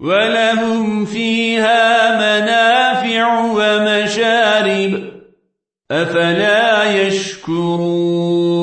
ولهم فيها منافع ومشارب. أفلا يشكرون؟